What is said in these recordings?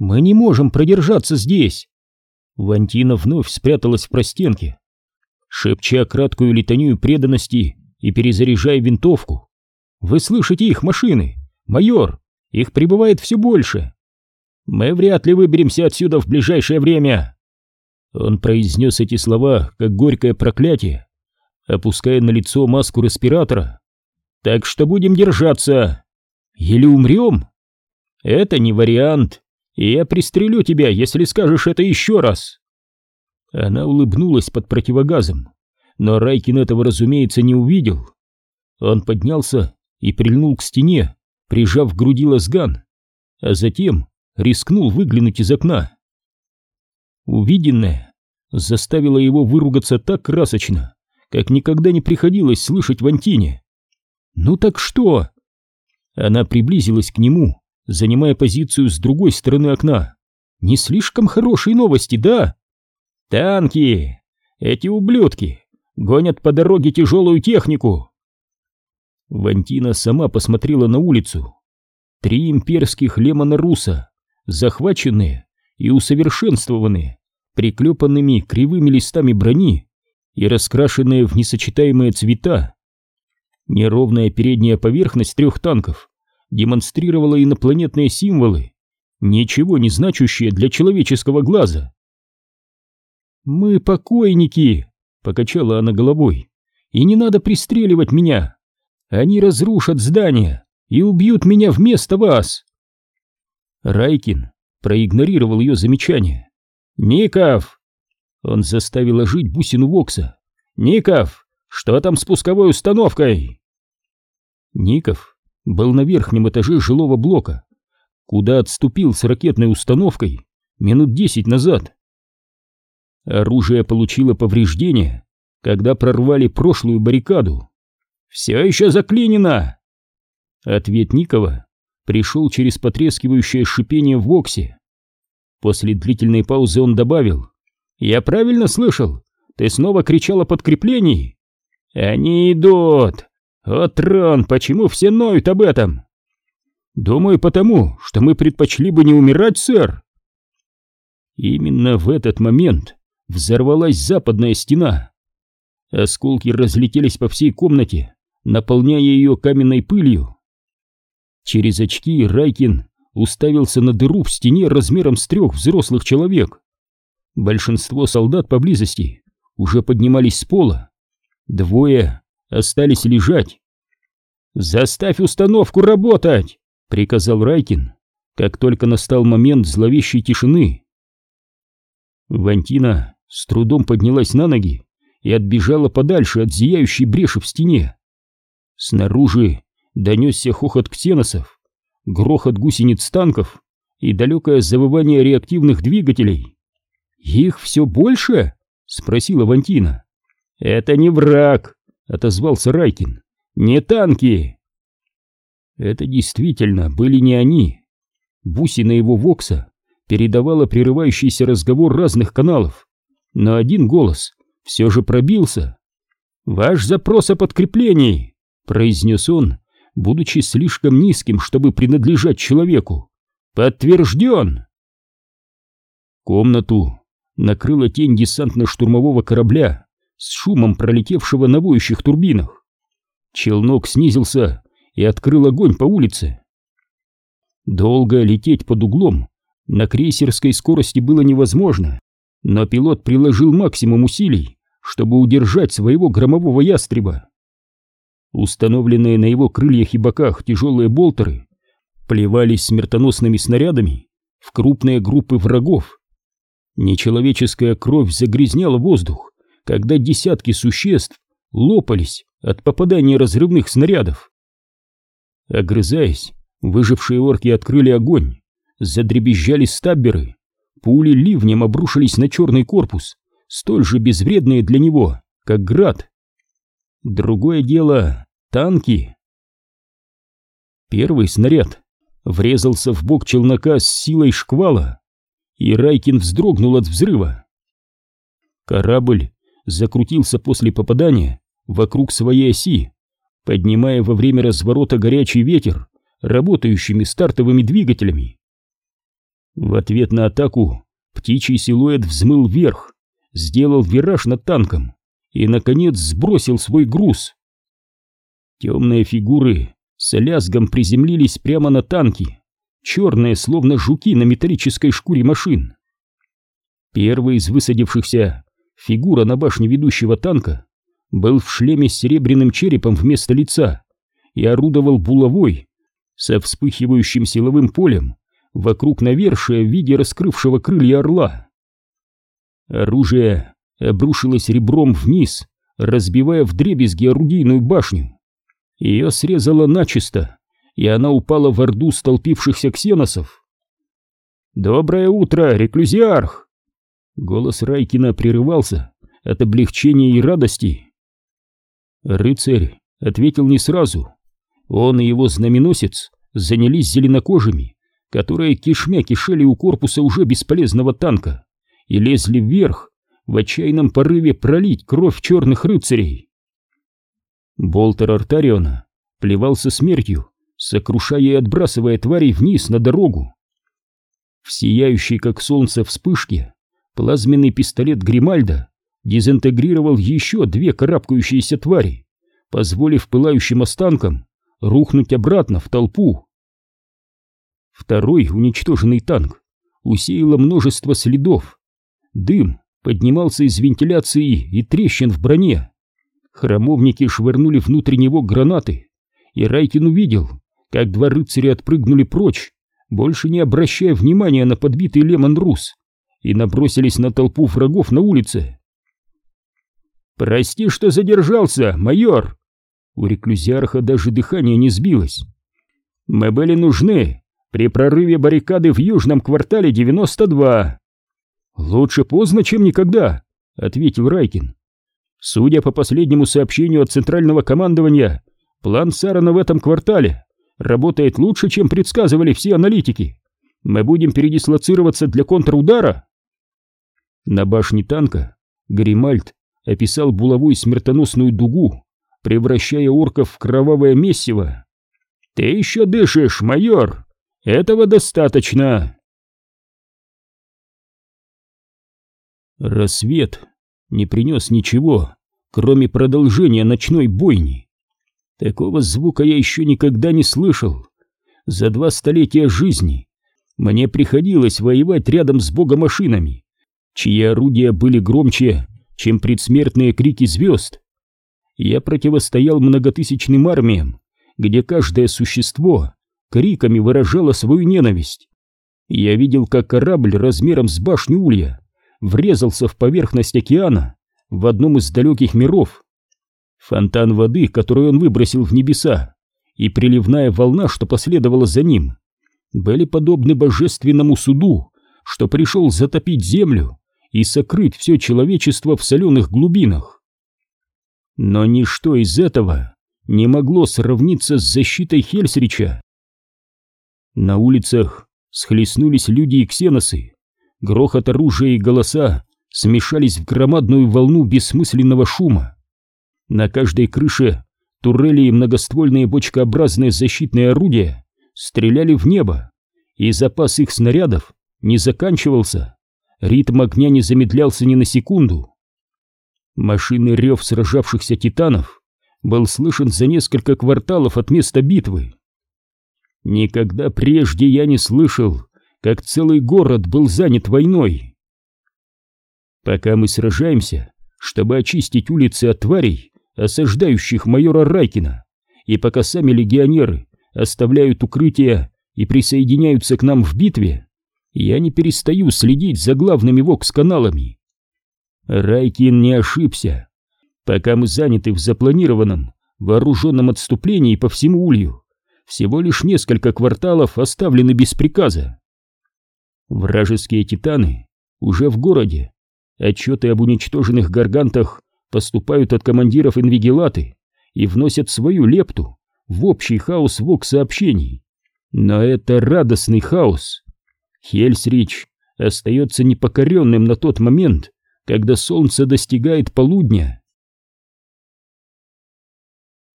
Мы не можем продержаться здесь. Вантина вновь спряталась в простенке, шепча краткую литанию преданности и перезаряжая винтовку. Вы слышите их машины? Майор, их прибывает все больше. Мы вряд ли выберемся отсюда в ближайшее время. Он произнес эти слова, как горькое проклятие, опуская на лицо маску респиратора. Так что будем держаться. Или умрем? Это не вариант, и я пристрелю тебя, если скажешь это еще раз. Она улыбнулась под противогазом, но Райкин этого, разумеется, не увидел. Он поднялся и прильнул к стене, прижав к груди лазган, а затем рискнул выглянуть из окна. Увиденное заставило его выругаться так красочно, как никогда не приходилось слышать в Антине. «Ну так что?» Она приблизилась к нему, занимая позицию с другой стороны окна. «Не слишком хорошие новости, да?» «Танки! Эти ублюдки гонят по дороге тяжелую технику!» Вантина сама посмотрела на улицу. Три имперских Лемона Руса, захваченные и усовершенствованные, приклепанными кривыми листами брони и раскрашенные в несочетаемые цвета. Неровная передняя поверхность трех танков демонстрировала инопланетные символы, ничего не значащие для человеческого глаза. «Мы покойники!» — покачала она головой. «И не надо пристреливать меня! Они разрушат здание и убьют меня вместо вас!» Райкин проигнорировал ее замечание. «Ников!» Он заставил ожить бусину Вокса. «Ников, что там с пусковой установкой?» Ников был на верхнем этаже жилого блока, куда отступил с ракетной установкой минут десять назад. Оружие получило повреждения, когда прорвали прошлую баррикаду. «Все еще заклинено!» Ответ Никова пришел через потрескивающее шипение в Воксе. После длительной паузы он добавил. «Я правильно слышал? Ты снова кричал о подкреплении?» «Они идут! О, Трон, почему все ноют об этом?» «Думаю, потому, что мы предпочли бы не умирать, сэр!» Именно в этот момент взорвалась западная стена. Осколки разлетелись по всей комнате, наполняя ее каменной пылью. Через очки Райкин уставился на дыру в стене размером с трех взрослых человек. Большинство солдат поблизости уже поднимались с пола. Двое остались лежать. «Заставь установку работать!» — приказал Райкин, как только настал момент зловещей тишины. Вантина с трудом поднялась на ноги и отбежала подальше от зияющей бреши в стене. Снаружи донесся хохот ксеносов, грохот гусениц танков и далекое завывание реактивных двигателей. «Их все больше?» — спросила Вантина. «Это не враг», — отозвался Райкин. «Не танки!» Это действительно были не они. Бусина его Вокса передавала прерывающийся разговор разных каналов, но один голос все же пробился. «Ваш запрос о подкреплении!» — произнес он, будучи слишком низким, чтобы принадлежать человеку. «Подтвержден!» Комнату накрыла тень десантно-штурмового корабля с шумом пролетевшего на воющих турбинах. Челнок снизился и открыл огонь по улице. Долго лететь под углом на крейсерской скорости было невозможно, но пилот приложил максимум усилий, чтобы удержать своего громового ястреба. Установленные на его крыльях и боках тяжелые болтеры плевались смертоносными снарядами в крупные группы врагов. Нечеловеческая кровь загрязняла воздух, когда десятки существ лопались от попадания разрывных снарядов. Огрызаясь, выжившие орки открыли огонь, задребезжали стабберы, пули ливнем обрушились на черный корпус, столь же безвредные для него, как град. Другое дело — танки. Первый снаряд врезался в бок челнока с силой шквала, и Райкин вздрогнул от взрыва. Корабль закрутился после попадания вокруг своей оси, поднимая во время разворота горячий ветер работающими стартовыми двигателями. В ответ на атаку птичий силуэт взмыл вверх, сделал вираж над танком и, наконец, сбросил свой груз. Темные фигуры с лязгом приземлились прямо на танки, черные, словно жуки на металлической шкуре машин. Первый из высадившихся, фигура на башне ведущего танка, был в шлеме с серебряным черепом вместо лица и орудовал булавой со вспыхивающим силовым полем вокруг навершия в виде раскрывшего крылья орла. Оружие обрушилось ребром вниз, разбивая вдребезги орудийную башню. Ее срезало начисто, и она упала в орду столпившихся ксеносов. «Доброе утро, реклюзиарх!» Голос Райкина прерывался от облегчения и радости. Рыцарь ответил не сразу. Он и его знаменосец занялись зеленокожими, которые кишмя кишели у корпуса уже бесполезного танка и лезли вверх в отчаянном порыве пролить кровь черных рыцарей. Болтер Артариона плевался смертью, сокрушая и отбрасывая тварей вниз на дорогу. В сияющей, как солнце, вспышке плазменный пистолет Гримальда дезинтегрировал еще две карабкающиеся твари, позволив пылающим останкам рухнуть обратно в толпу. Второй уничтоженный танк усеяло множество следов. Дым поднимался из вентиляции и трещин в броне. Храмовники швырнули внутрь него гранаты, и Райкин увидел, как два рыцаря отпрыгнули прочь, больше не обращая внимания на подбитый Лемон Рус, и набросились на толпу врагов на улице. «Прости, что задержался, майор!» У реклюзиарха даже дыхание не сбилось. «Мы были нужны при прорыве баррикады в южном квартале 92». «Лучше поздно, чем никогда», — ответил Райкин. «Судя по последнему сообщению от центрального командования, план Сарана в этом квартале работает лучше, чем предсказывали все аналитики. Мы будем передислоцироваться для контрудара». На башне танка Гримальд описал булавой смертоносную дугу, превращая орков в кровавое месиво. «Ты еще дышишь, майор! Этого достаточно!» Рассвет не принес ничего, кроме продолжения ночной бойни. Такого звука я еще никогда не слышал. За два столетия жизни мне приходилось воевать рядом с богомашинами, чьи орудия были громче, чем предсмертные крики звезд. Я противостоял многотысячным армиям, где каждое существо криками выражало свою ненависть. Я видел, как корабль размером с башню Улья врезался в поверхность океана в одном из далеких миров. Фонтан воды, который он выбросил в небеса, и приливная волна, что последовала за ним, были подобны божественному суду, что пришел затопить землю и сокрыть все человечество в соленых глубинах. Но ничто из этого не могло сравниться с защитой Хельсрича. На улицах схлестнулись люди и ксеносы, грохот оружия и голоса смешались в громадную волну бессмысленного шума. На каждой крыше турели и многоствольные бочкообразные защитные орудия стреляли в небо, и запас их снарядов не заканчивался. Ритм огня не замедлялся ни на секунду. Машинный рев сражавшихся титанов был слышен за несколько кварталов от места битвы. Никогда прежде я не слышал, как целый город был занят войной. Пока мы сражаемся, чтобы очистить улицы от тварей, осаждающих майора Райкина, и пока сами легионеры оставляют укрытия и присоединяются к нам в битве, я не перестаю следить за главными вокс-каналами. Райкин не ошибся. Пока мы заняты в запланированном вооруженном отступлении по всему Улью, всего лишь несколько кварталов оставлены без приказа. Вражеские титаны уже в городе. Отчеты об уничтоженных гаргантах поступают от командиров инвигилаты и вносят свою лепту в общий хаос вок-сообщений. Но это радостный хаос. Хельсрич остается непокоренным на тот момент, когда солнце достигает полудня.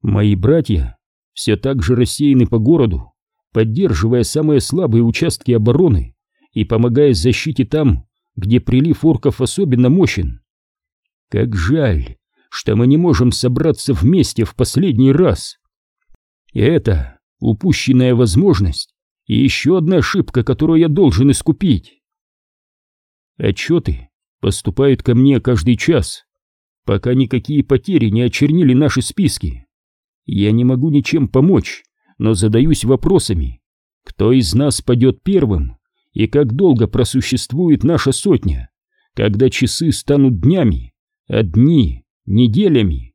Мои братья все так же рассеяны по городу, поддерживая самые слабые участки обороны и помогая защите там, где прилив орков особенно мощен. Как жаль, что мы не можем собраться вместе в последний раз. И это упущенная возможность и еще одна ошибка, которую я должен искупить. Отчеты поступают ко мне каждый час, пока никакие потери не очернили наши списки. Я не могу ничем помочь, но задаюсь вопросами, кто из нас падет первым и как долго просуществует наша сотня, когда часы станут днями, а дни — неделями.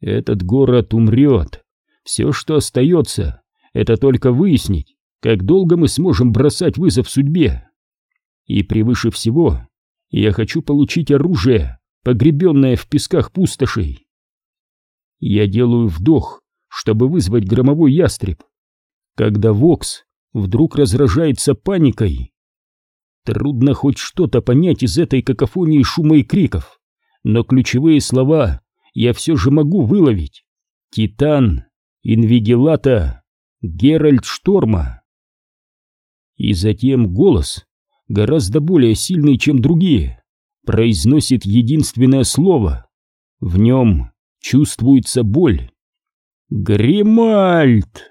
Этот город умрет. Все, что остается, это только выяснить, как долго мы сможем бросать вызов судьбе. И превыше всего, я хочу получить оружие, погребенное в песках пустошей. Я делаю вдох, чтобы вызвать громовой ястреб, когда Вокс вдруг разражается паникой. Трудно хоть что-то понять из этой какофонии шума и криков, но ключевые слова я все же могу выловить. Титан, Инвигилата, Геральт Шторма. И затем голос, гораздо более сильный, чем другие, произносит единственное слово. В нем чувствуется боль. Гримальд!